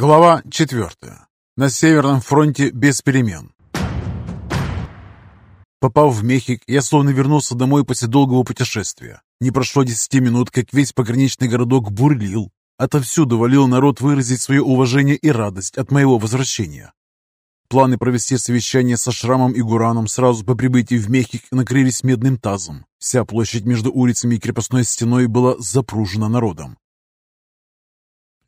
Глава 4. На Северном фронте без перемен. Попав в Мехик, я словно вернулся домой после долгого путешествия. Не прошло десяти минут, как весь пограничный городок бурлил. Отовсюду валил народ выразить свое уважение и радость от моего возвращения. Планы провести совещание со Шрамом и Гураном сразу по прибытии в Мехик накрылись медным тазом. Вся площадь между улицами и крепостной стеной была запружена народом.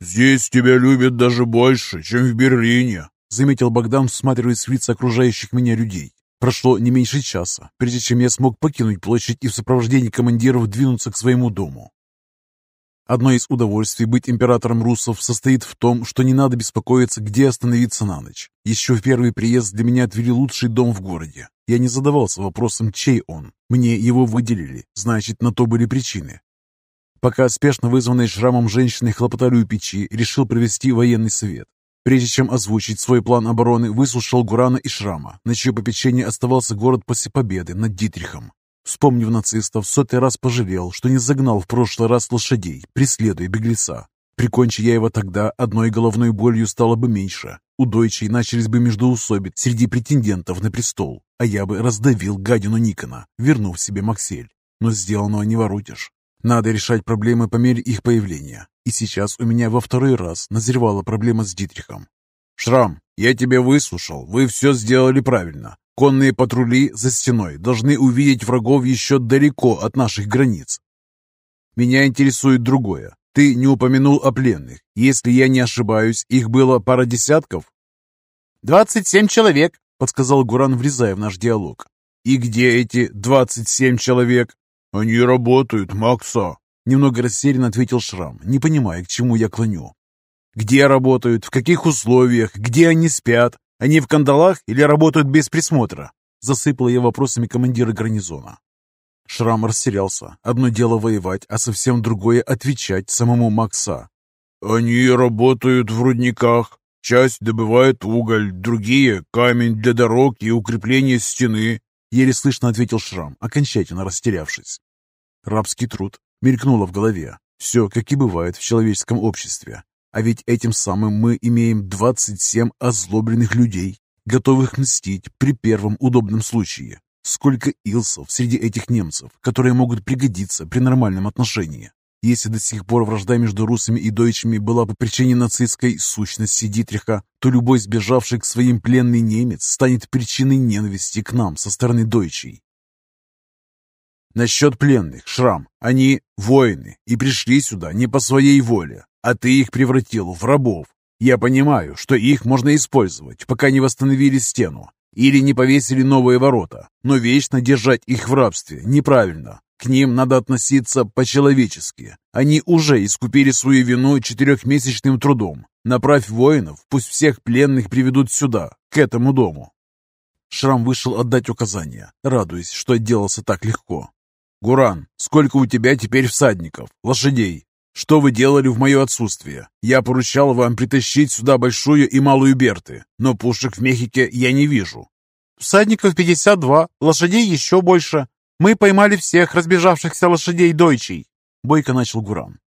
«Здесь тебя любят даже больше, чем в Берлине», заметил Богдан, всматриваясь в лица окружающих меня людей. Прошло не меньше часа, прежде чем я смог покинуть площадь и в сопровождении командиров двинуться к своему дому. Одно из удовольствий быть императором русов состоит в том, что не надо беспокоиться, где остановиться на ночь. Еще в первый приезд для меня отвели лучший дом в городе. Я не задавался вопросом, чей он. Мне его выделили, значит, на то были причины. Пока спешно вызванные шрамом женщины хлопотали у печи, решил провести военный совет. Прежде чем озвучить свой план обороны, выслушал Гурана и Шрама, на чье попечение оставался город после победы над Дитрихом. Вспомнив нацистов, сотый раз пожалел, что не загнал в прошлый раз лошадей, преследуя беглеца. Прикончи я его тогда, одной головной болью стало бы меньше. У дойчей начались бы междоусобиц среди претендентов на престол, а я бы раздавил гадину Никона, вернув себе Максель. Но сделанного не воротишь. Надо решать проблемы по мере их появления. И сейчас у меня во второй раз назревала проблема с Дитрихом. «Шрам, я тебя выслушал. Вы все сделали правильно. Конные патрули за стеной должны увидеть врагов еще далеко от наших границ. Меня интересует другое. Ты не упомянул о пленных. Если я не ошибаюсь, их было пара десятков?» «Двадцать семь человек», — подсказал Гуран, врезая в наш диалог. «И где эти двадцать семь человек?» «Они работают, Макса!» Немного растерянно ответил Шрам, не понимая, к чему я клоню. «Где работают? В каких условиях? Где они спят? Они в кандалах или работают без присмотра?» Засыпал я вопросами командира гарнизона. Шрам растерялся. Одно дело воевать, а совсем другое отвечать самому Макса. «Они работают в рудниках. Часть добывает уголь, другие — камень для дорог и укрепления стены. Еле слышно ответил Шрам, окончательно растерявшись. Рабский труд мелькнуло в голове. Все, как и бывает в человеческом обществе. А ведь этим самым мы имеем 27 озлобленных людей, готовых мстить при первом удобном случае. Сколько илсов среди этих немцев, которые могут пригодиться при нормальном отношении. Если до сих пор вражда между русами и дойчами была по причине нацистской сущности Дитриха, то любой сбежавший к своим пленный немец станет причиной ненависти к нам со стороны дойчей. Насчет пленных, Шрам, они воины и пришли сюда не по своей воле, а ты их превратил в рабов. Я понимаю, что их можно использовать, пока не восстановили стену или не повесили новые ворота, но вечно держать их в рабстве неправильно. К ним надо относиться по-человечески. Они уже искупили свою вину четырехмесячным трудом. Направь воинов, пусть всех пленных приведут сюда, к этому дому. Шрам вышел отдать указания, радуясь, что отделался так легко. «Гуран, сколько у тебя теперь всадников, лошадей? Что вы делали в мое отсутствие? Я поручал вам притащить сюда большую и малую берты, но пушек в Мехике я не вижу». «Всадников 52, лошадей еще больше. Мы поймали всех разбежавшихся лошадей дойчей», — бойко начал Гуран.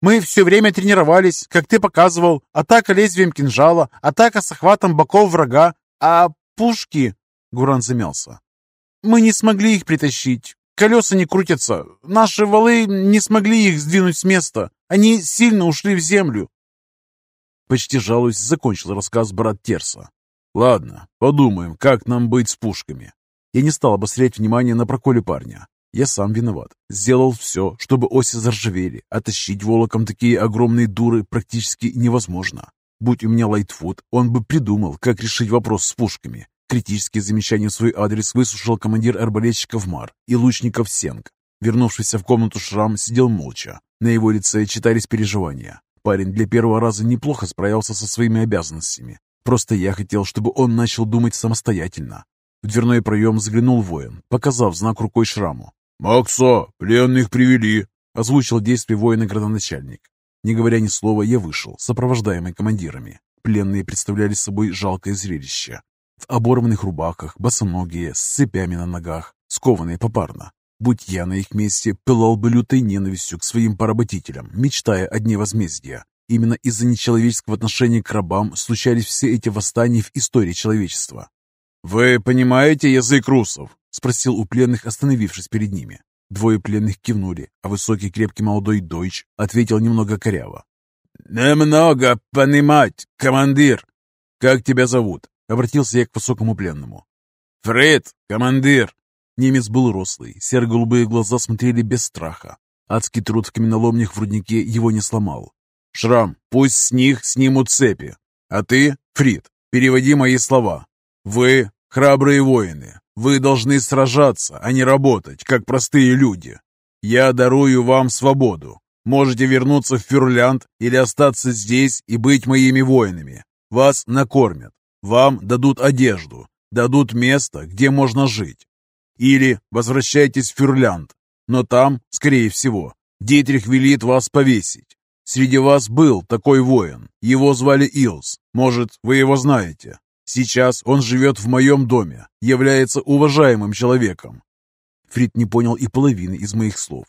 «Мы все время тренировались, как ты показывал. Атака лезвием кинжала, атака с охватом боков врага. А пушки...» — Гуран замялся. «Мы не смогли их притащить. Колеса не крутятся. Наши валы не смогли их сдвинуть с места. Они сильно ушли в землю». Почти жалуюсь, закончил рассказ брат Терса. «Ладно, подумаем, как нам быть с пушками. Я не стал обострять внимание на проколе парня. Я сам виноват. Сделал все, чтобы оси заржавели, а тащить волоком такие огромные дуры практически невозможно. Будь у меня лайтфуд, он бы придумал, как решить вопрос с пушками. Критические замечания в свой адрес выслушал командир арбалетчиков Мар и лучников Сенг. Вернувшийся в комнату Шрам сидел молча. На его лице читались переживания. Парень для первого раза неплохо справился со своими обязанностями. Просто я хотел, чтобы он начал думать самостоятельно, в дверной проем заглянул воин, показав знак рукой шраму. «Макса, пленных привели!» — озвучил действие воина градоначальник. Не говоря ни слова, я вышел, сопровождаемый командирами. Пленные представляли собой жалкое зрелище. В оборванных рубахах, босоногие, с цепями на ногах, скованные попарно. Будь я на их месте, пылал бы лютой ненавистью к своим поработителям, мечтая о дне возмездия. Именно из-за нечеловеческого отношения к рабам случались все эти восстания в истории человечества. «Вы понимаете язык русов?» — спросил у пленных, остановившись перед ними. Двое пленных кивнули, а высокий крепкий молодой дойч ответил немного коряво. «Немного понимать, командир!» «Как тебя зовут?» — обратился я к высокому пленному. «Фред, командир!» Немец был рослый, серо-голубые глаза смотрели без страха. Адский труд в каменоломнях в руднике его не сломал. «Шрам, пусть с них снимут цепи. А ты, Фрид, переводи мои слова. Вы храбрые воины. Вы должны сражаться, а не работать, как простые люди. Я дарую вам свободу. Можете вернуться в Фюрлянд или остаться здесь и быть моими воинами. Вас накормят, вам дадут одежду, дадут место, где можно жить. Или возвращайтесь в Фюрлянд, но там, скорее всего, Дитрих велит вас повесить. Среди вас был такой воин, его звали Илс, может, вы его знаете. Сейчас он живет в моем доме, является уважаемым человеком. Фрид не понял и половины из моих слов.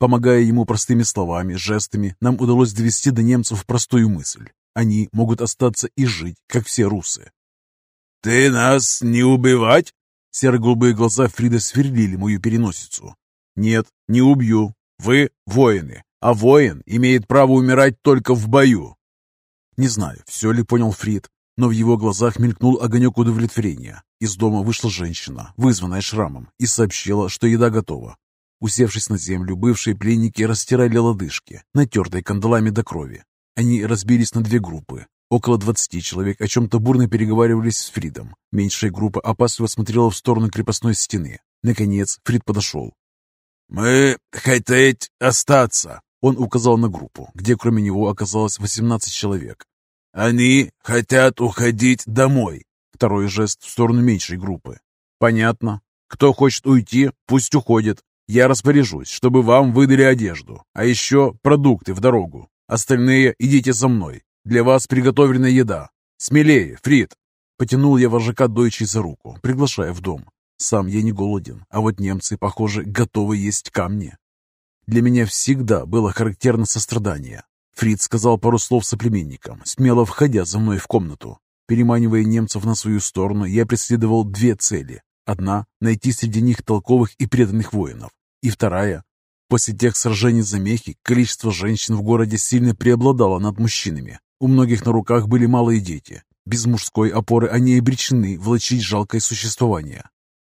Помогая ему простыми словами, жестами, нам удалось довести до немцев простую мысль. Они могут остаться и жить, как все русы. «Ты нас не убивать?» Серо-голубые глаза Фрида сверлили мою переносицу. «Нет, не убью. Вы воины, а воин имеет право умирать только в бою». Не знаю, все ли понял Фрид, но в его глазах мелькнул огонек удовлетворения. Из дома вышла женщина, вызванная шрамом, и сообщила, что еда готова. Усевшись на землю, бывшие пленники растирали лодыжки, натертые кандалами до крови. Они разбились на две группы. Около двадцати человек о чем-то бурно переговаривались с Фридом. Меньшая группа опасливо смотрела в сторону крепостной стены. Наконец Фрид подошел. «Мы хотеть остаться», — он указал на группу, где кроме него оказалось восемнадцать человек. «Они хотят уходить домой». Второй жест в сторону меньшей группы. «Понятно. Кто хочет уйти, пусть уходит. Я распоряжусь, чтобы вам выдали одежду, а еще продукты в дорогу. Остальные идите за мной. Для вас приготовлена еда. Смелее, Фрид!» Потянул я вожака Дойчи за руку, приглашая в дом. Сам я не голоден, а вот немцы, похоже, готовы есть камни. Для меня всегда было характерно сострадание. Фрид сказал пару слов соплеменникам, смело входя за мной в комнату. Переманивая немцев на свою сторону, я преследовал две цели. Одна – найти среди них толковых и преданных воинов. И вторая – после тех сражений за мехи количество женщин в городе сильно преобладало над мужчинами. У многих на руках были малые дети. Без мужской опоры они обречены влачить жалкое существование.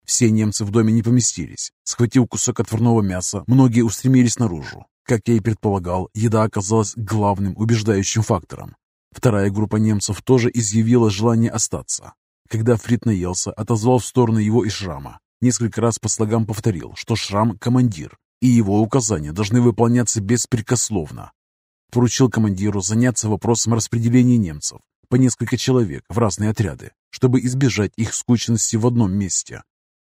Все немцы в доме не поместились. Схватив кусок отварного мяса, многие устремились наружу. Как я и предполагал, еда оказалась главным убеждающим фактором. Вторая группа немцев тоже изъявила желание остаться. Когда Фрид наелся, отозвал в сторону его и Шрама. Несколько раз по слогам повторил, что Шрам – командир, и его указания должны выполняться беспрекословно. Поручил командиру заняться вопросом распределения немцев по несколько человек в разные отряды, чтобы избежать их скучности в одном месте.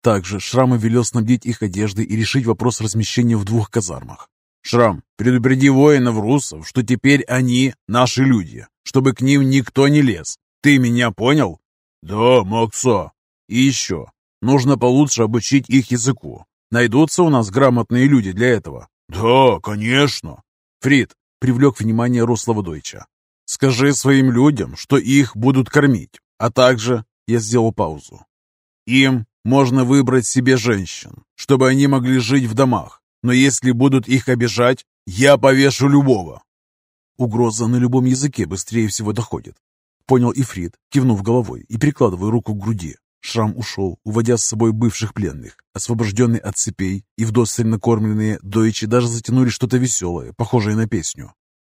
Также Шрама велел снабдить их одеждой и решить вопрос размещения в двух казармах. Шрам, предупреди воинов русов, что теперь они наши люди, чтобы к ним никто не лез. Ты меня понял? Да, Макса. И еще, нужно получше обучить их языку. Найдутся у нас грамотные люди для этого? Да, конечно. Фрид привлек внимание рослого Дойча. Скажи своим людям, что их будут кормить, а также, я сделал паузу, им можно выбрать себе женщин, чтобы они могли жить в домах, но если будут их обижать, я повешу любого». Угроза на любом языке быстрее всего доходит. Понял Ифрит, кивнув головой и прикладывая руку к груди. Шрам ушел, уводя с собой бывших пленных. Освобожденные от цепей и вдосталь накормленные дойчи даже затянули что-то веселое, похожее на песню.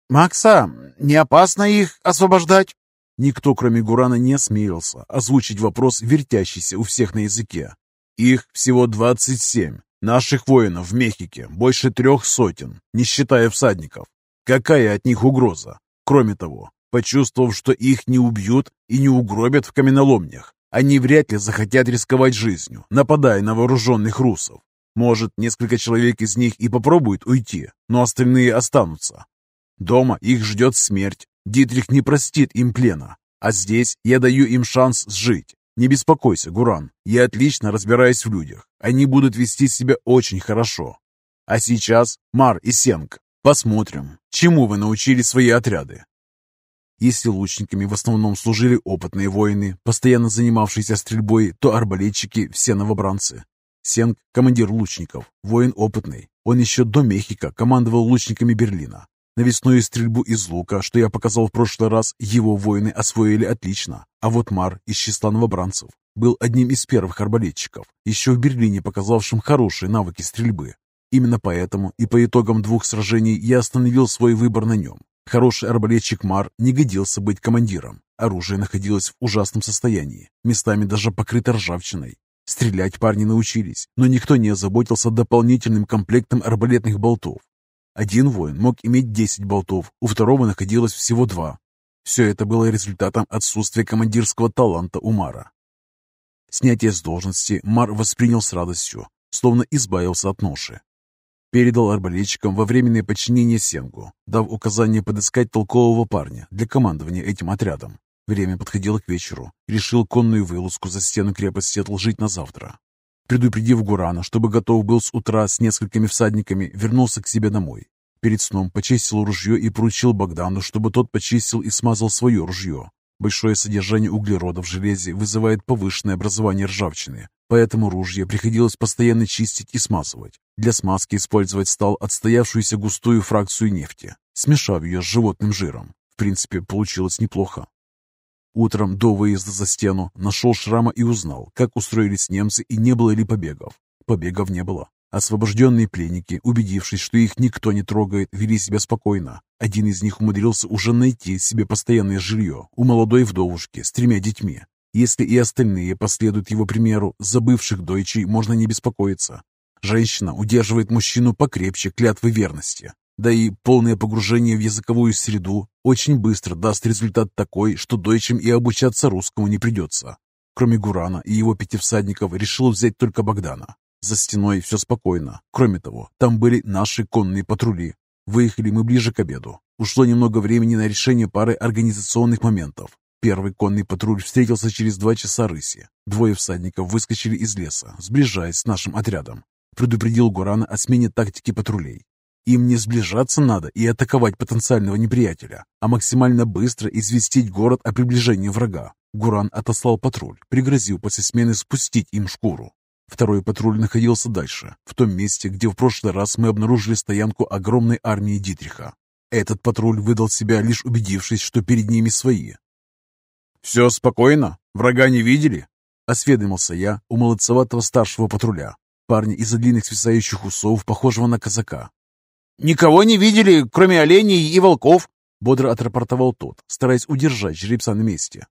«Макса, не опасно их освобождать?» Никто, кроме Гурана, не осмелился озвучить вопрос, вертящийся у всех на языке. «Их всего двадцать семь. Наших воинов в Мехике больше трех сотен, не считая всадников. Какая от них угроза? Кроме того, почувствовав, что их не убьют и не угробят в каменоломнях, они вряд ли захотят рисковать жизнью, нападая на вооруженных русов. Может, несколько человек из них и попробуют уйти, но остальные останутся. Дома их ждет смерть. Дитрих не простит им плена. А здесь я даю им шанс сжить. Не беспокойся, Гуран, я отлично разбираюсь в людях. Они будут вести себя очень хорошо. А сейчас, Мар и Сенг, посмотрим, чему вы научили свои отряды. Если лучниками в основном служили опытные воины, постоянно занимавшиеся стрельбой, то арбалетчики – все новобранцы. Сенг – командир лучников, воин опытный. Он еще до Мехико командовал лучниками Берлина. Навесную стрельбу из лука, что я показал в прошлый раз, его воины освоили отлично. А вот Мар из числа новобранцев был одним из первых арбалетчиков, еще в Берлине показавшим хорошие навыки стрельбы. Именно поэтому и по итогам двух сражений я остановил свой выбор на нем. Хороший арбалетчик Мар не годился быть командиром. Оружие находилось в ужасном состоянии, местами даже покрыто ржавчиной. Стрелять парни научились, но никто не озаботился дополнительным комплектом арбалетных болтов. Один воин мог иметь 10 болтов, у второго находилось всего два. Все это было результатом отсутствия командирского таланта у Мара. Снятие с должности Мар воспринял с радостью, словно избавился от ноши. Передал арбалетчикам во временное подчинение Сенгу, дав указание подыскать толкового парня для командования этим отрядом. Время подходило к вечеру. Решил конную вылазку за стену крепости отложить на завтра. Предупредив Гурана, чтобы готов был с утра с несколькими всадниками, вернулся к себе домой. Перед сном почистил ружье и поручил Богдану, чтобы тот почистил и смазал свое ружье. Большое содержание углерода в железе вызывает повышенное образование ржавчины, поэтому ружье приходилось постоянно чистить и смазывать. Для смазки использовать стал отстоявшуюся густую фракцию нефти, смешав ее с животным жиром. В принципе, получилось неплохо. Утром до выезда за стену нашел шрама и узнал, как устроились немцы и не было ли побегов. Побегов не было. Освобожденные пленники, убедившись, что их никто не трогает, вели себя спокойно. Один из них умудрился уже найти себе постоянное жилье у молодой вдовушки с тремя детьми. Если и остальные последуют его примеру, забывших дойчей можно не беспокоиться. Женщина удерживает мужчину покрепче клятвы верности. Да и полное погружение в языковую среду очень быстро даст результат такой, что дойчим и обучаться русскому не придется. Кроме Гурана и его пяти всадников решил взять только Богдана. За стеной все спокойно. Кроме того, там были наши конные патрули. Выехали мы ближе к обеду. Ушло немного времени на решение пары организационных моментов. Первый конный патруль встретился через два часа рыси. Двое всадников выскочили из леса, сближаясь с нашим отрядом. Предупредил Гурана о смене тактики патрулей. Им не сближаться надо и атаковать потенциального неприятеля, а максимально быстро известить город о приближении врага. Гуран отослал патруль, пригрозил после смены спустить им шкуру. Второй патруль находился дальше, в том месте, где в прошлый раз мы обнаружили стоянку огромной армии Дитриха. Этот патруль выдал себя, лишь убедившись, что перед ними свои. «Все спокойно? Врага не видели?» — осведомился я у молодцеватого старшего патруля, парня из-за длинных свисающих усов, похожего на казака. «Никого не видели, кроме оленей и волков», — бодро отрапортовал тот, стараясь удержать жеребца на месте.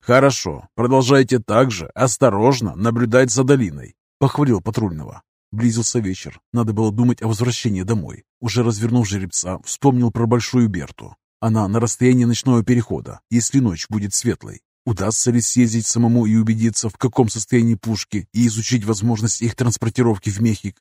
«Хорошо, продолжайте так же, осторожно наблюдать за долиной», — похвалил патрульного. Близился вечер, надо было думать о возвращении домой. Уже развернув жеребца, вспомнил про Большую Берту. Она на расстоянии ночного перехода, если ночь будет светлой. Удастся ли съездить самому и убедиться, в каком состоянии пушки, и изучить возможность их транспортировки в Мехик?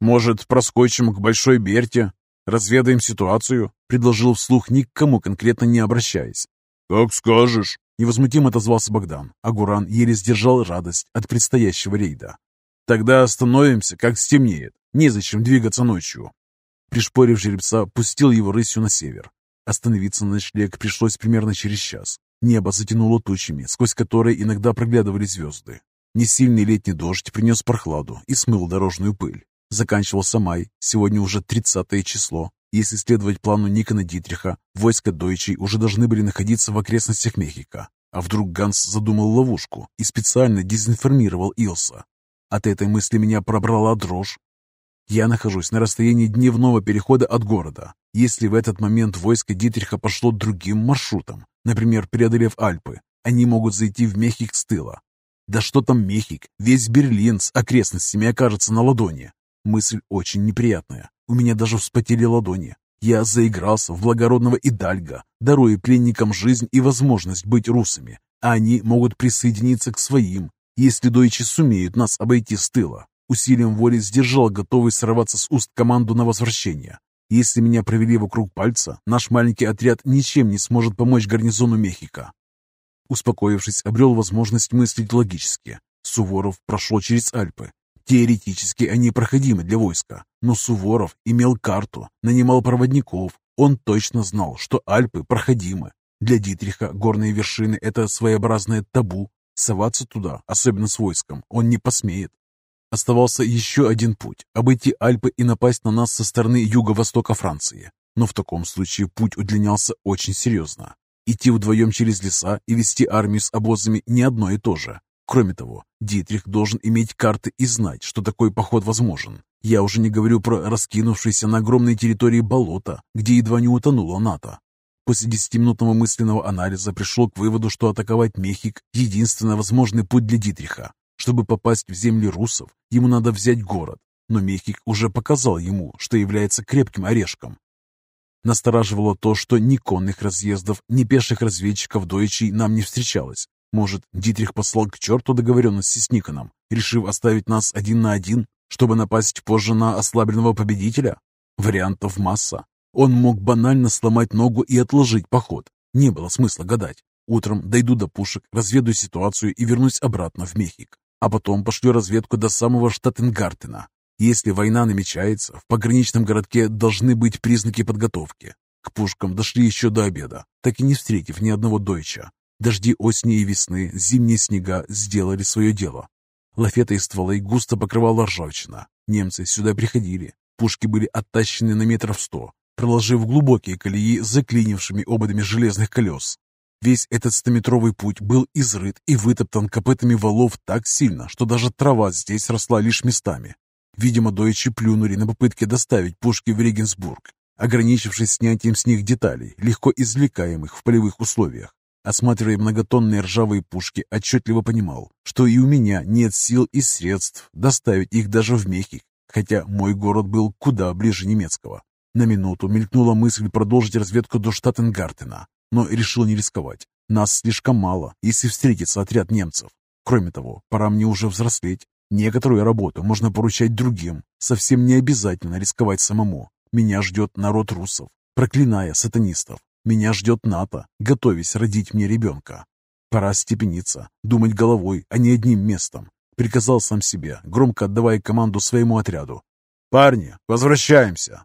«Может, проскочим к Большой Берте? Разведаем ситуацию?» — предложил вслух, ни к кому конкретно не обращаясь. «Как скажешь», Невозмутимо отозвался Богдан, а Гуран еле сдержал радость от предстоящего рейда. «Тогда остановимся, как стемнеет. Незачем двигаться ночью». Пришпорив жеребца, пустил его рысью на север. Остановиться на ночлег пришлось примерно через час. Небо затянуло тучами, сквозь которые иногда проглядывали звезды. Несильный летний дождь принес прохладу и смыл дорожную пыль. Заканчивался май, сегодня уже 30 число, если следовать плану Никона Дитриха, войска Дойчей уже должны были находиться в окрестностях Мехико. А вдруг Ганс задумал ловушку и специально дезинформировал Илса? От этой мысли меня пробрала дрожь. Я нахожусь на расстоянии дневного перехода от города. Если в этот момент войско Дитриха пошло другим маршрутом, например, преодолев Альпы, они могут зайти в Мехик с тыла. Да что там Мехик, весь Берлин с окрестностями окажется на ладони. Мысль очень неприятная. У меня даже вспотели ладони. Я заигрался в благородного Идальга, даруя пленникам жизнь и возможность быть русами, а они могут присоединиться к своим, если дойчи сумеют нас обойти с тыла. Усилием воли сдержал готовый сорваться с уст команду на возвращение. Если меня провели вокруг пальца, наш маленький отряд ничем не сможет помочь гарнизону Мехико. Успокоившись, обрел возможность мыслить логически. Суворов прошел через Альпы, Теоретически они проходимы для войска, но Суворов имел карту, нанимал проводников, Он точно знал, что Альпы проходимы. Для Дитриха горные вершины – это своеобразное табу. Соваться туда, особенно с войском, он не посмеет. Оставался еще один путь – обойти Альпы и напасть на нас со стороны юго-востока Франции. Но в таком случае путь удлинялся очень серьезно. Идти вдвоем через леса и вести армию с обозами не одно и то же. Кроме того, Дитрих должен иметь карты и знать, что такой поход возможен. Я уже не говорю про раскинувшиеся на огромной территории болота, где едва не утонула НАТО. После десятиминутного мысленного анализа пришел к выводу, что атаковать Мехик – единственный возможный путь для Дитриха. Чтобы попасть в земли русов, ему надо взять город, но Мехик уже показал ему, что является крепким орешком. Настораживало то, что ни конных разъездов, ни пеших разведчиков дойчей нам не встречалось. Может, Дитрих послал к черту договоренности с Никоном, решив оставить нас один на один, чтобы напасть позже на ослабленного победителя? Вариантов масса. Он мог банально сломать ногу и отложить поход. Не было смысла гадать. Утром дойду до пушек, разведу ситуацию и вернусь обратно в Мехик. А потом пошлю разведку до самого Штаттенгартена. Если война намечается, в пограничном городке должны быть признаки подготовки. К пушкам дошли еще до обеда, так и не встретив ни одного дойча. Дожди осени и весны, зимние снега сделали свое дело. Лафеты и стволы густо покрывала ржавчина. Немцы сюда приходили. Пушки были оттащены на метров сто, проложив глубокие колеи заклинившими ободами железных колес. Весь этот стометровый путь был изрыт и вытоптан копытами валов так сильно, что даже трава здесь росла лишь местами. Видимо, дойчи плюнули на попытки доставить пушки в Регенсбург, ограничившись снятием с них деталей, легко извлекаемых в полевых условиях. Осматривая многотонные ржавые пушки, отчетливо понимал, что и у меня нет сил и средств доставить их даже в Мехик, хотя мой город был куда ближе немецкого. На минуту мелькнула мысль продолжить разведку до Штаттенгартена, но решил не рисковать. Нас слишком мало, если встретится отряд немцев. Кроме того, пора мне уже взрослеть. Некоторую работу можно поручать другим. Совсем не обязательно рисковать самому. Меня ждет народ русов, проклиная сатанистов. Меня ждет НАТО, готовясь родить мне ребенка. Пора степениться, думать головой, а не одним местом. Приказал сам себе, громко отдавая команду своему отряду. «Парни, возвращаемся!